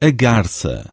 a garça